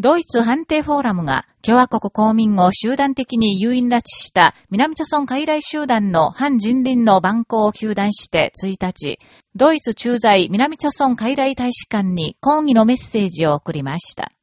ドイツ判定フォーラムが共和国公民を集団的に誘引拉致した南朝村傀儡集団の反人倫の蛮行を求断して1日、ドイツ駐在南朝村傀儡大使館に抗議のメッセージを送りました。